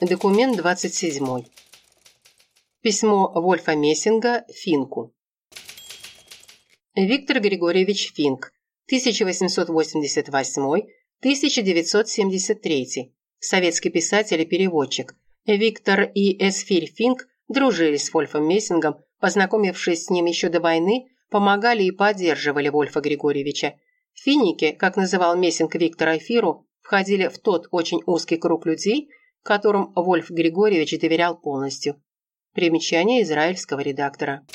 Документ 27. Письмо Вольфа Мессинга Финку. Виктор Григорьевич Финк, 1888-1973. Советский писатель и переводчик. Виктор и Эсфирь Финк дружили с Вольфом Мессингом, познакомившись с ним еще до войны, помогали и поддерживали Вольфа Григорьевича. Финики, как называл Мессинг Виктора Фиру, входили в тот очень узкий круг людей, которым Вольф Григорьевич доверял полностью. Примечание израильского редактора.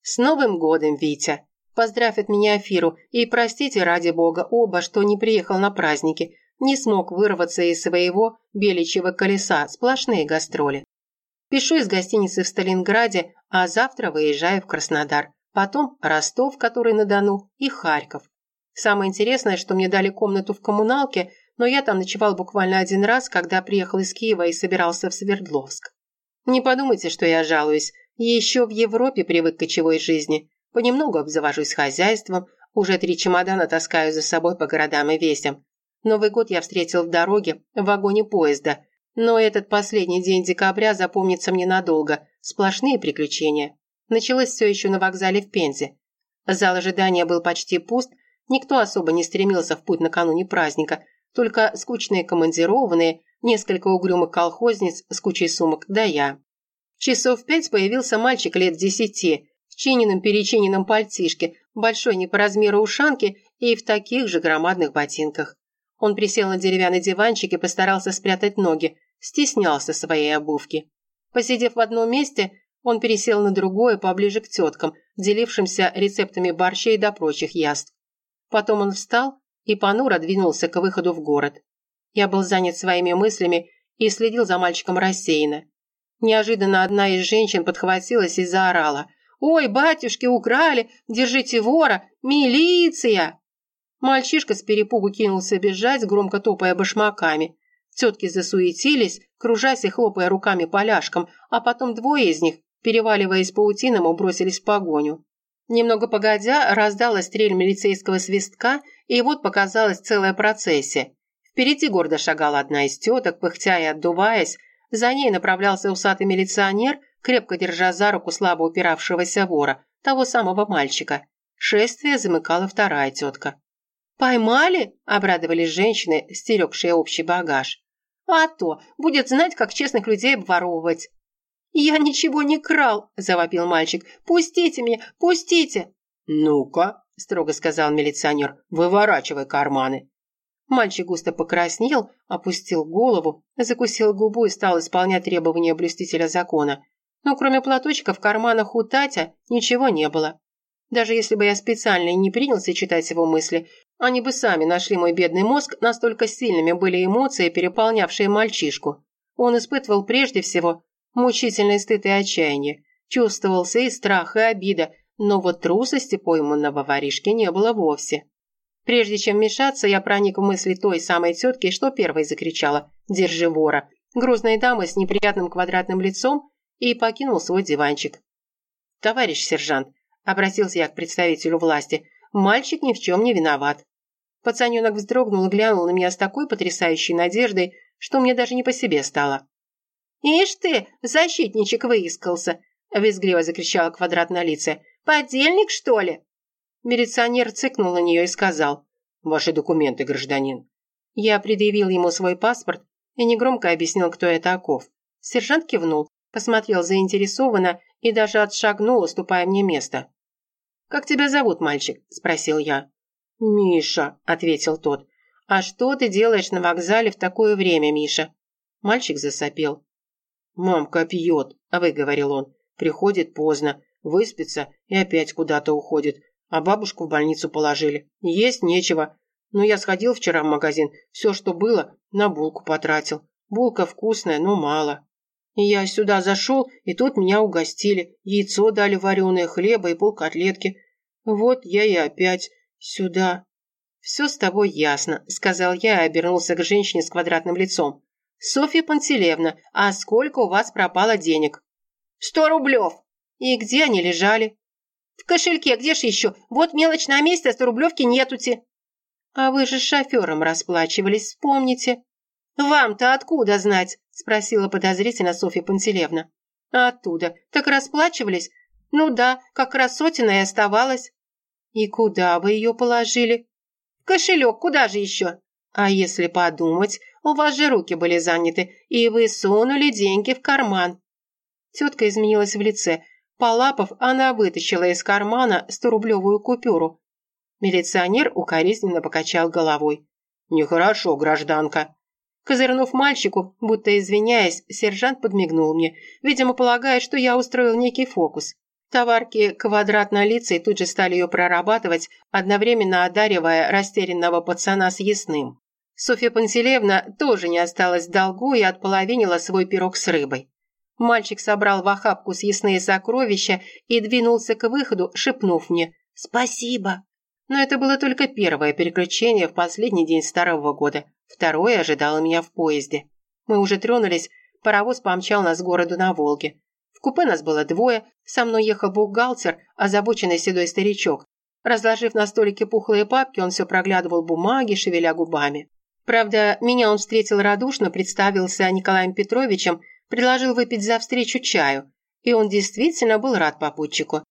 «С Новым годом, Витя! Поздравь от меня Афиру и простите ради бога оба, что не приехал на праздники, не смог вырваться из своего беличьего колеса, сплошные гастроли. Пишу из гостиницы в Сталинграде, а завтра выезжаю в Краснодар, потом Ростов, который на Дону, и Харьков. Самое интересное, что мне дали комнату в коммуналке – но я там ночевал буквально один раз, когда приехал из Киева и собирался в Свердловск. Не подумайте, что я жалуюсь. Еще в Европе привык к кочевой жизни. Понемногу обзавожусь хозяйством, уже три чемодана таскаю за собой по городам и весям. Новый год я встретил в дороге, в вагоне поезда. Но этот последний день декабря запомнится мне надолго. Сплошные приключения. Началось все еще на вокзале в Пензе. Зал ожидания был почти пуст, никто особо не стремился в путь накануне праздника, только скучные командированные, несколько угрюмых колхозниц с кучей сумок, да я. Часов пять появился мальчик лет десяти, в чиненном-перечиненном пальтишке, большой не по размеру ушанки и в таких же громадных ботинках. Он присел на деревянный диванчик и постарался спрятать ноги, стеснялся своей обувки. Посидев в одном месте, он пересел на другое, поближе к теткам, делившимся рецептами борщей до прочих яств. Потом он встал и понуро двинулся к выходу в город. Я был занят своими мыслями и следил за мальчиком рассеянно. Неожиданно одна из женщин подхватилась и заорала. «Ой, батюшки, украли! Держите вора! Милиция!» Мальчишка с перепугу кинулся бежать, громко топая башмаками. Тетки засуетились, кружась и хлопая руками поляшком, а потом двое из них, переваливаясь паутиному, бросились в погоню. Немного погодя, раздалась стрель милицейского свистка, и вот показалась целая процессия. Впереди гордо шагала одна из теток, пыхтя и отдуваясь. За ней направлялся усатый милиционер, крепко держа за руку слабо упиравшегося вора, того самого мальчика. Шествие замыкала вторая тетка. «Поймали?» – обрадовались женщины, стерегшие общий багаж. «А то! Будет знать, как честных людей обворовывать!» «Я ничего не крал!» – завопил мальчик. «Пустите меня! Пустите!» «Ну-ка!» – строго сказал милиционер. «Выворачивай карманы!» Мальчик густо покраснел, опустил голову, закусил губу и стал исполнять требования блюстителя закона. Но кроме платочка в карманах у Татя ничего не было. Даже если бы я специально не принялся читать его мысли, они бы сами нашли мой бедный мозг, настолько сильными были эмоции, переполнявшие мальчишку. Он испытывал прежде всего Мучительный стыд и отчаяние. Чувствовался и страх, и обида, но вот трусости пойманного воришки не было вовсе. Прежде чем мешаться, я проник в мысли той самой тетки, что первой закричала «Держи вора!» грузной дамы с неприятным квадратным лицом и покинул свой диванчик. «Товарищ сержант», — обратился я к представителю власти, — «мальчик ни в чем не виноват». Пацаненок вздрогнул и глянул на меня с такой потрясающей надеждой, что мне даже не по себе стало. «Ишь ты, защитничек выискался!» – визгливо закричала квадратнолицая. «Подельник, что ли?» Милиционер цыкнул на нее и сказал. «Ваши документы, гражданин». Я предъявил ему свой паспорт и негромко объяснил, кто я таков. Сержант кивнул, посмотрел заинтересованно и даже отшагнул, уступая мне место. «Как тебя зовут, мальчик?» – спросил я. «Миша», – ответил тот. «А что ты делаешь на вокзале в такое время, Миша?» Мальчик засопел. «Мамка пьет», – выговорил он. «Приходит поздно, выспится и опять куда-то уходит. А бабушку в больницу положили. Есть нечего. Но я сходил вчера в магазин. Все, что было, на булку потратил. Булка вкусная, но мало. Я сюда зашел, и тут меня угостили. Яйцо дали вареное, хлеба и полкотлетки. Вот я и опять сюда. «Все с тобой ясно», – сказал я и обернулся к женщине с квадратным лицом. «Софья Пантелеевна, а сколько у вас пропало денег?» «Сто рублев!» «И где они лежали?» «В кошельке, где ж еще? Вот мелочь на месте, а сто рублевки нетути». «А вы же с шофером расплачивались, вспомните». «Вам-то откуда знать?» – спросила подозрительно Софья Пантелевна. «Оттуда. Так расплачивались?» «Ну да, как раз сотина и оставалась». «И куда вы ее положили?» «В кошелек, куда же еще?» «А если подумать, у вас же руки были заняты, и вы сунули деньги в карман». Тетка изменилась в лице. Полапов, она вытащила из кармана сторублевую купюру. Милиционер укоризненно покачал головой. «Нехорошо, гражданка». Козырнув мальчику, будто извиняясь, сержант подмигнул мне, видимо, полагая, что я устроил некий фокус. Товарки квадратнолицей тут же стали ее прорабатывать, одновременно одаривая растерянного пацана с ясным. Софья Пантелеевна тоже не осталась в долгу и отполовинила свой пирог с рыбой. Мальчик собрал в охапку съестные сокровища и двинулся к выходу, шепнув мне «Спасибо». Но это было только первое переключение в последний день старого года. Второе ожидало меня в поезде. Мы уже тронулись, паровоз помчал нас к городу на Волге. В купе нас было двое, со мной ехал бухгалтер, озабоченный седой старичок. Разложив на столике пухлые папки, он все проглядывал бумаги, шевеля губами. Правда, меня он встретил радушно, представился Николаем Петровичем предложил выпить за встречу чаю, и он действительно был рад попутчику.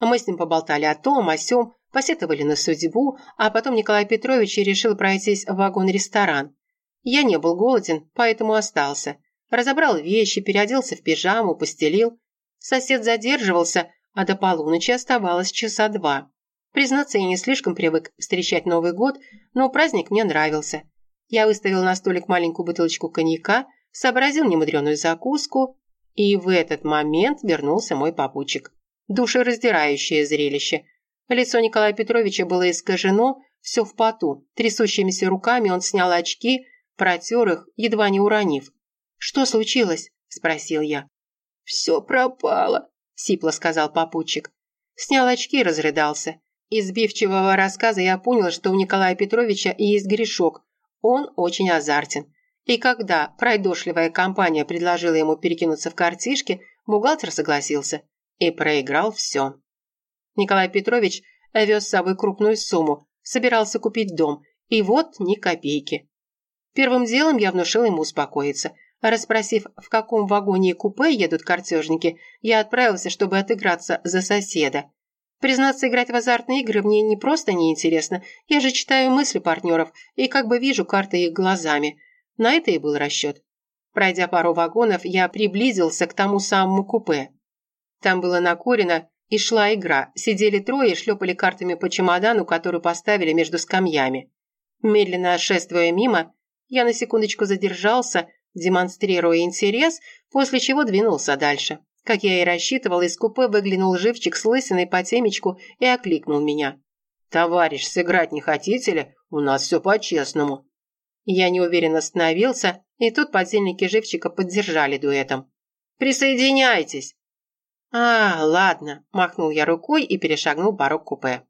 Мы с ним поболтали о том, о сём, посетовали на судьбу, а потом Николай Петрович решил пройтись в вагон-ресторан. Я не был голоден, поэтому остался. Разобрал вещи, переоделся в пижаму, постелил. Сосед задерживался, а до полуночи оставалось часа два. Признаться, я не слишком привык встречать Новый год, но праздник мне нравился. Я выставил на столик маленькую бутылочку коньяка, сообразил немудреную закуску, и в этот момент вернулся мой попутчик. Душераздирающее зрелище. Лицо Николая Петровича было искажено, все в поту. Трясущимися руками он снял очки, протер их, едва не уронив. «Что случилось?» – спросил я. «Все пропало», – сипло сказал попутчик. Снял очки и разрыдался. Из сбивчивого рассказа я понял, что у Николая Петровича есть грешок. Он очень азартен. И когда пройдошливая компания предложила ему перекинуться в картишки, бухгалтер согласился и проиграл все. Николай Петрович вез с собой крупную сумму, собирался купить дом, и вот ни копейки. Первым делом я внушил ему успокоиться. Расспросив, в каком вагоне и купе едут картежники, я отправился, чтобы отыграться за соседа. Признаться, играть в азартные игры мне не просто неинтересно, я же читаю мысли партнеров и как бы вижу карты их глазами – на это и был расчет. Пройдя пару вагонов, я приблизился к тому самому купе. Там было накурено и шла игра. Сидели трое и шлепали картами по чемодану, который поставили между скамьями. Медленно шествуя мимо, я на секундочку задержался, демонстрируя интерес, после чего двинулся дальше. Как я и рассчитывал, из купе выглянул живчик с лысиной по темечку и окликнул меня. «Товарищ, сыграть не хотите ли? У нас все по-честному». Я неуверенно остановился, и тут подельники живчика поддержали дуэтом. «Присоединяйтесь!» «А, ладно», – махнул я рукой и перешагнул порог купе.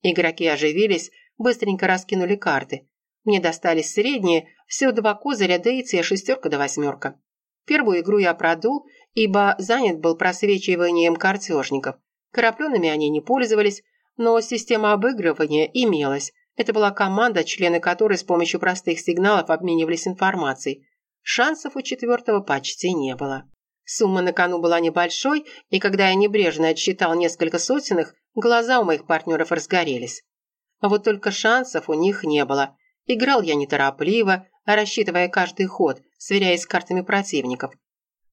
Игроки оживились, быстренько раскинули карты. Мне достались средние, всего два козыря, да и це шестерка да восьмерка. Первую игру я продул, ибо занят был просвечиванием картежников. Крапленными они не пользовались, но система обыгрывания имелась, это была команда, члены которой с помощью простых сигналов обменивались информацией. Шансов у четвертого почти не было. Сумма на кону была небольшой, и когда я небрежно отсчитал несколько сотенных, глаза у моих партнеров разгорелись. А вот только шансов у них не было. Играл я неторопливо, рассчитывая каждый ход, сверяясь с картами противников.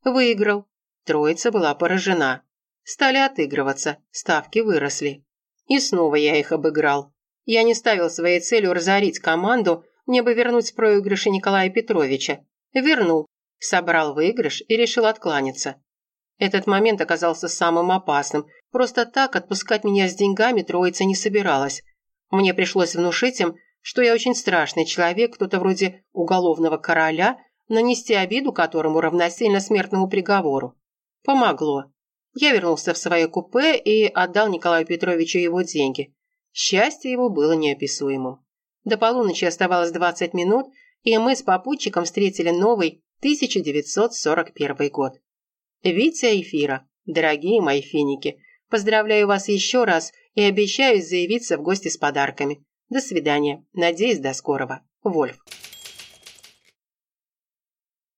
Выиграл. Троица была поражена. Стали отыгрываться, ставки выросли. И снова я их обыграл. Я не ставил своей целью разорить команду, мне бы вернуть проигрыши Николая Петровича. Вернул, собрал выигрыш и решил откланяться. Этот момент оказался самым опасным. Просто так отпускать меня с деньгами троица не собиралась. Мне пришлось внушить им, что я очень страшный человек, кто-то вроде уголовного короля, нанести обиду которому равносильно смертному приговору. Помогло. Я вернулся в свое купе и отдал Николаю Петровичу его деньги. Счастье его было неописуемым. До полуночи оставалось 20 минут, и мы с попутчиком встретили новый 1941 год. Витя Эфира, дорогие мои финики, поздравляю вас еще раз и обещаю заявиться в гости с подарками. До свидания. Надеюсь, до скорого. Вольф.